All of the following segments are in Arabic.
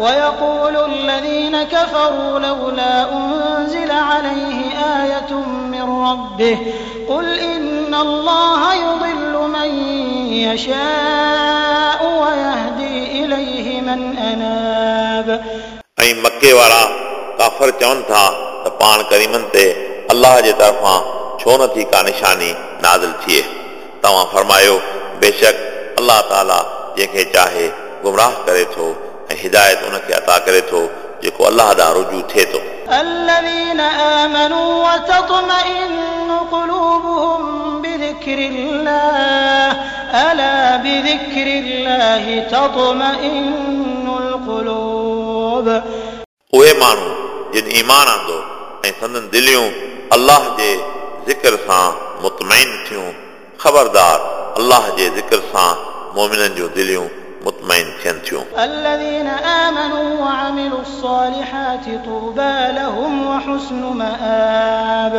ويقول الذين كفروا لولا أنزل عليه آية من ربه قل إن الله يضل من يشاء ويهدي إليه من أناب ऐं मके वारा काफ़र चवनि था त पाण करीमनि ते अलाह जे तरफ़ां छो नथी का निशानी नाज़िल थिए तव्हां फरमायो बेशक अलाह ताला जंहिंखे चाहे गुमराह करे थो ऐं हिदायत उनखे अता करे थो जेको अलाह ॾांहुं रुजू थिए थो الذين آمنوا وتطمئن قلوبهم بذكر الله ألا بذكر الله تطمئن القلوب उहे माण्हू जिन ईमान आंदो ऐं संदन दिलियूं अलाह जे ज़िक्र सां मुतमइन थियूं ख़बरदार अलाह जे ज़िक्र सां मोमिननि जूं दिलियूं मुतमइन थियनि थियूं الذين آمنوا وعملوا الصالحات طوبى لهم وحسن مآب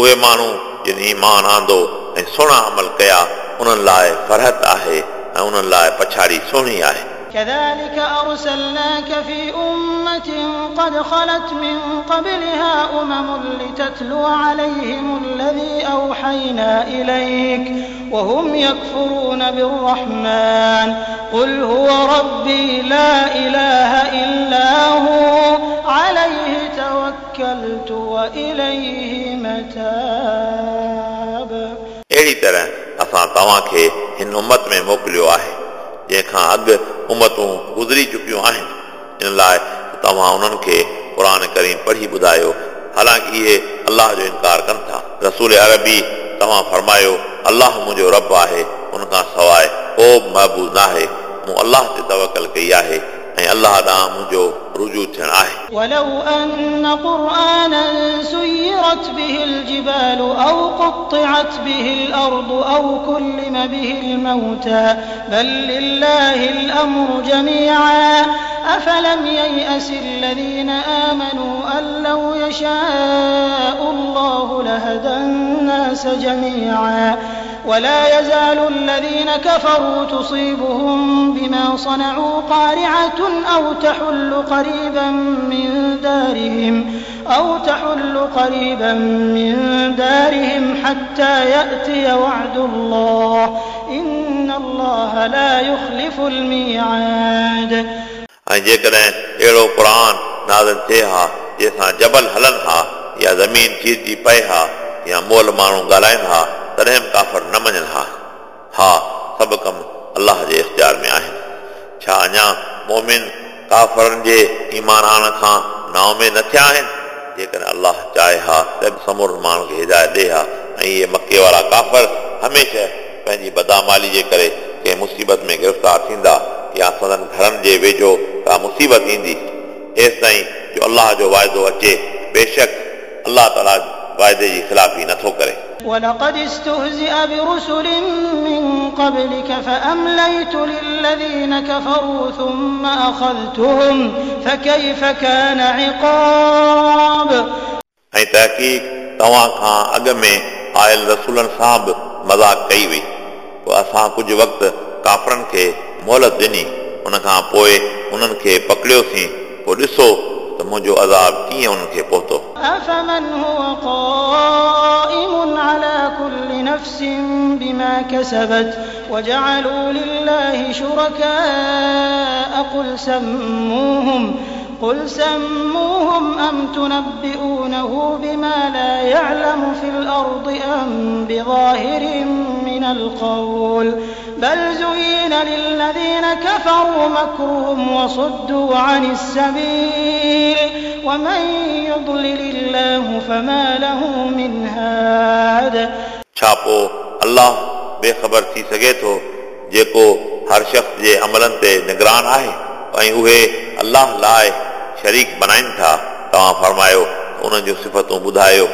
उहे माण्हू जिन ईमान आंदो ऐं सुहिणा अमल कया उन्हनि लाइ फरहत आहे ऐं उन्हनि लाइ पछाड़ी सुहिणी आहे كذلك أرسلناك في أمة قد خلت من قبلها أمم لتتلو عليهم الذي أوحينا إليك وهم يكفرون بالرحمن قل هو ربي لا إله إلا هو عليه توكلت وإليه متاب अहिड़ी तरह असां तव्हांखे हिन उमत में मोकिलियो आहे जंहिंखां अॻु उमतूं गुज़री चुकियूं आहिनि इन लाइ तव्हां उन्हनि खे क़ुर करीम पढ़ी ॿुधायो हालांकि इहे अलाह जो इनकार कनि था रसूल अरबी तव्हां फरमायो अलाह मुंहिंजो रब आहे उन खां सवाइ को महबूब न आहे मूं अलाह ते तवकल कई आहे ऐं अलाह ॾांहुं मुंहिंजो रुजू थियणु आहे ولو أن قرآنا سيرت به الجبال أو قطعت به الأرض أو كلم به الموتى بل لله الأمر جميعا أفلم ييأس الذين آمنوا أن لو يشاء الله لهدى الناس جميعا ولا يزال الذين كفروا تصيبهم بما صنعوا قارعة أو تحل قريبا من دارهم أو تحل قريبا من دارهم حتى يأتي وعد الله إن الله لا يخلف الميعاد ऐं जेकॾहिं अहिड़ो क़ुर नाज़ थिए हा जंहिंसां जबल हलनि हा या ज़मीन चीरजी पए हा या मोल माण्हू ॻाल्हाइनि हा تڏهن به ڪافر نه مڃن ها ها سڀ ڪم الله جي اختيار ۾ آهن ڇا اڃا مومن ڪافرن جي ايمان کان نائميد نه ٿيا آهن جيڪڏهن الله چاهي ها ته به سمورن ماڻهن کي هدايت ڏي ها ۽ اهي مڪي وارا ڪافر هميشه پنهنجي بداعمالي جي ڪري ڪنهن مصيبت ۾ گرفتار ٿيندا يا سندن گهرن جي ويجهو ڪا مصيبت ايندي ايس تائين جو الله جو واعدو اچي بيشڪ الله تالا वाइदे जी ख़िलाफ़ी नथो करे ولقد استهزئ برسل من قبلك فأمليت للذين كفروا ثم أخذتهم فكيف كان عقاب ऐं तहक़ीक़ तव्हां खां अॻु में आयल रसूलनि सां बि मज़ाक कई वई पोइ असां कुझु वक़्तु काफ़रनि खे मोहलत ॾिनी उन खां पोइ उन्हनि खे पकड़ियोसीं पोइ ॾिसो त मुंहिंजो अज़ाब कीअं उन्हनि खे पहुतो أفمن هو قائم على كل نفس بما كسبت وجعلوا لله شركاء قل سموهم قل سموهم أم تنبئونه بما لا يعلم في الأرض أم بظاهر من القول بل زين للذين كفروا مكرهم وصدوا عن السبيل ومن يضلل الله فما له من هاد छा पोइ अलाह बेख़बर थी सघे थो जेको हर शख़्स जे अमलनि ते निगरान आहे ऐं उहे अलाह लाइ शरीक बनाइनि था तव्हां फरमायो त उन्हनि जूं सिफ़तूं ॿुधायो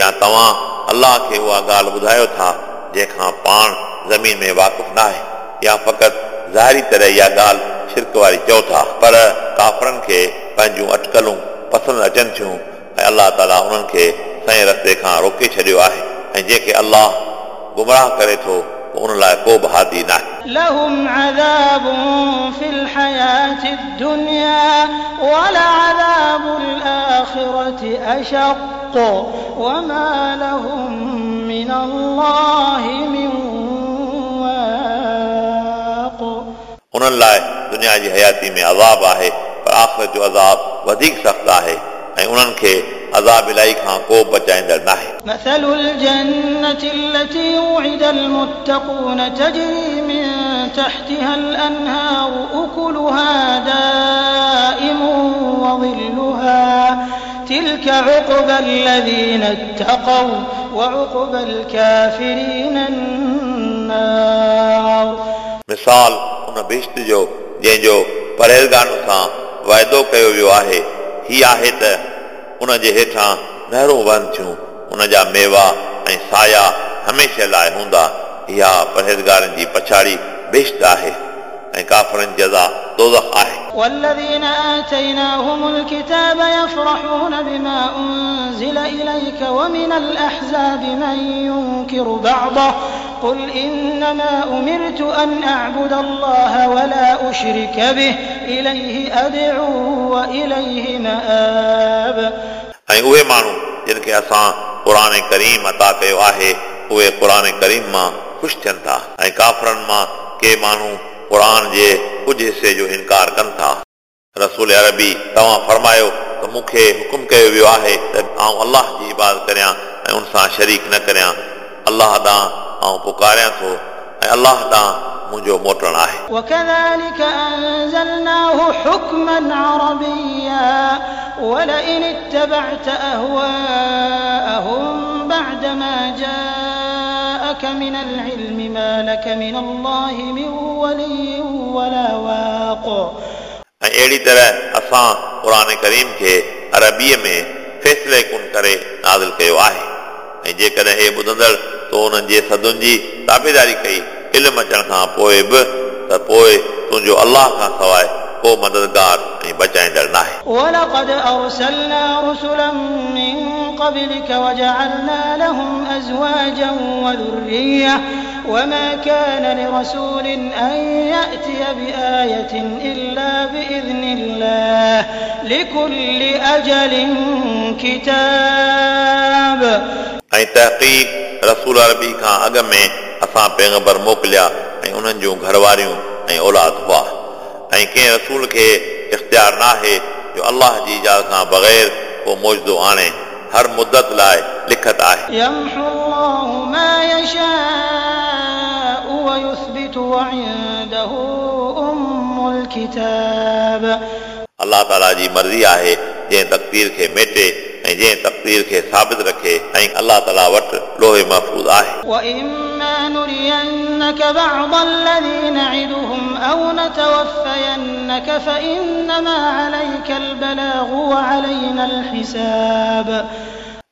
या तव्हां अलाह खे उहा ॻाल्हि ॿुधायो था جنهن کان پاڻ زمين ۾ واقف نه آهي يا فقط ظاهري طرح اها ڳالهه شرڪ واري چئو ٿا پر ڪافرن کي پنهنجون اٽڪلون پسند اچن ٿيون ۽ الله تالا انهن کي صحيح رستي کان روڪي ڇڏيو آهي ۽ جنهن کي الله گمراهه ڪري ٿو ان لاءِ ڪو به هادي نه آهي مِّنَ اللَّهِ مِن واق. ان لاءِ دنیا جي حياتي ۾ عذاب آهي پر آخرت جو عذاب وڌيڪ سخت آهي ۽ انهن کي عذاب الهي کان کو بچائيندڙ ناهي مثل الجنة التي وعد المتقون تجري من تحتها الأنهار أكلها دائم وظلها. تلك عقبى الذين اتقوا. وعقبى الكافرين النار मिसाल उन बेश्त जो जंहिंजो परहेज़गारनि सां वाइदो कयो वियो आहे ही आहे त उन जे हेठां नहरूं वहनि थियूं उन जा मेवा ऐं साया हमेशह लाइ हूंदा इहा परहेज़गारनि जी पछाड़ी बेश्त आहे ऐं काफ़रनि जज़ा दोज़ख आहे والذين آتيناهم الكتاب يفرحون بما أنزل إليك ومن الأحزاب من ينكر بعضه قل إنما أمرت أن أعبد الله ولا أشرك به إليه أدعو وإليه مآب ऐं उहे माण्हू जिन खे असां क़ुर करीम अता कयो आहे उहे क़ुर करीम मां ख़ुशि थियनि था ऐं काफ़रनि मां के माण्हू क़ुर जे कुझु हिसे जो इनकार कनि था रसूल अरबी तव्हां फरमायो त मूंखे हुकुम कयो वियो आहे त आउं अलाह जी इबादत करियां ऐं उन सां शरीक न करियां अलाह ॾांहुं आउं पुकारियां थो ऐं अलाह ॾांहुं मुंहिंजो मोटणु आहे وكذلك أنزلناه حكما عربيا ولئن اتبعت أهواءهم بعدما جاءك من العلم ما لك من الله من ولي ولا واق ऐं अहिड़ी तरह असां क़ुर करीम खे अरबीअ में फ़ैसिले कुन करे नाज़िल कयो आहे ऐं जेकॾहिं हे ॿुधंदड़ तो उन्हनि जे सदुनि जी ताबेदारी कई इल्मु अचण खां पोइ बि त पोइ तुंहिंजो अलाह खां सवाइ को मददगार ऐं बचाईंदड़ नाहे ولقد أرسلنا رسلا من قبلك وجعلنا لهم أزواجا وذرية وما كان لرسول أن يأتي بآية إلا بإذن الله لكل أجل كتاب ऐं तहक़ीक़ रसूल अरबी खां अॻु में असां पैगंबर मोकिलिया ऐं उन्हनि जूं घरवारियूं ऐं औलाद हुआ ۽ ڪنهن رسول کي اختيار نه آهي جو الله جي اجازت کان بغير ڪو موجدو آڻي هر مدت لاءِ لکت آهي. الله تالا جي مرضي آهي جنهن تڪدير کي ميٽي ۽ جنهن تڪدير کي ثابت رکي ۽ الله تالا وٽ لوهي محفوظ آهي. وإما نرينك بعض الذي نعدهم أو نتوفينك فإنما عليك البلاغ وعلينا الحساب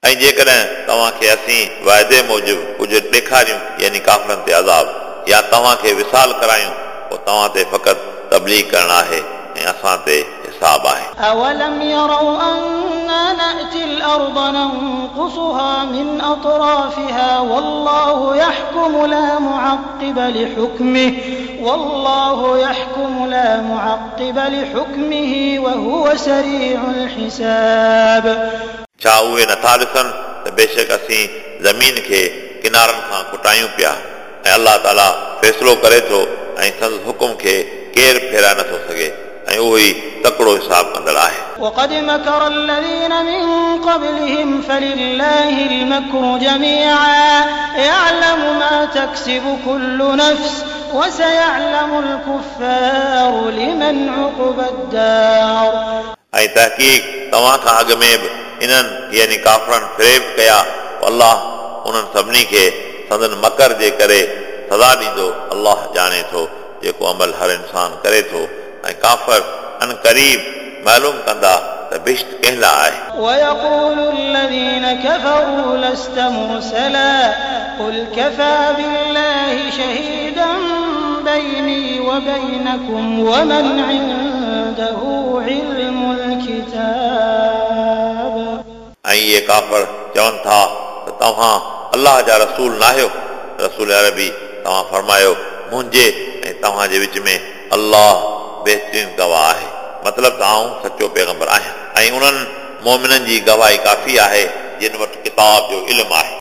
ऐं जेकॾहिं तव्हांखे असीं वाइदे मूजिबि कुझु ॾेखारियूं यानी काफ़रनि ते अज़ाब या तव्हांखे विसाल करायूं पोइ तव्हां ते फ़क़ति तबलीग करणु आहे ऐं असां ते हिसाब आहे الأرض ننقصها من أطرافها والله يحكم لا معقب لحكمه والله يحكم لا معقب لحكمه وهو سريع الحساب छा उहे नथा ॾिसनि त बेशक असीं ज़मीन खे किनारनि खां कुटायूं पिया ऐं अलाह ताला फ़ैसिलो करे थो ऐं संदसि हुकुम खे केरु फेराए नथो सघे ऐं उहो ई तकिड़ो हिसाब कंदड़ आहे وقد مكر الذين من قبلهم فلله المكر جميعا يعلم ما تكسب كل نفس وسيعلم الكفار لمن عقبى الدار ऐं तहक़ीक़ तव्हां खां अॻु में बि इन्हनि यानी काफ़रनि फ़रेब कया अलाह उन्हनि सभिनी खे संदन मकर जे करे सज़ा ॾींदो अलाह ॼाणे थो जेको अमल हर इंसान करे थो ऐं काफ़र अन क़रीब मालूम कंदा त बिश्त कंहिं लाइ आहे ويقول الذين كفروا لست مرسلا قل كفى بالله شهيدا بيني وبينكم ومن عنده علم الكتاب ऐं इहे काफ़र चवनि था त तव्हां अलाह जा रसूल न आहियो रसूल अरबी तव्हां फरमायो मुंहिंजे ऐं तव्हांजे विच में अलाह بهترين گواهه آهي. مطلب ته آئون سچو پيگمبر آهيان. ۽ انهن مومنن جي گواهي ڪافي آهي جن وٽ ڪتاب جو علم آهي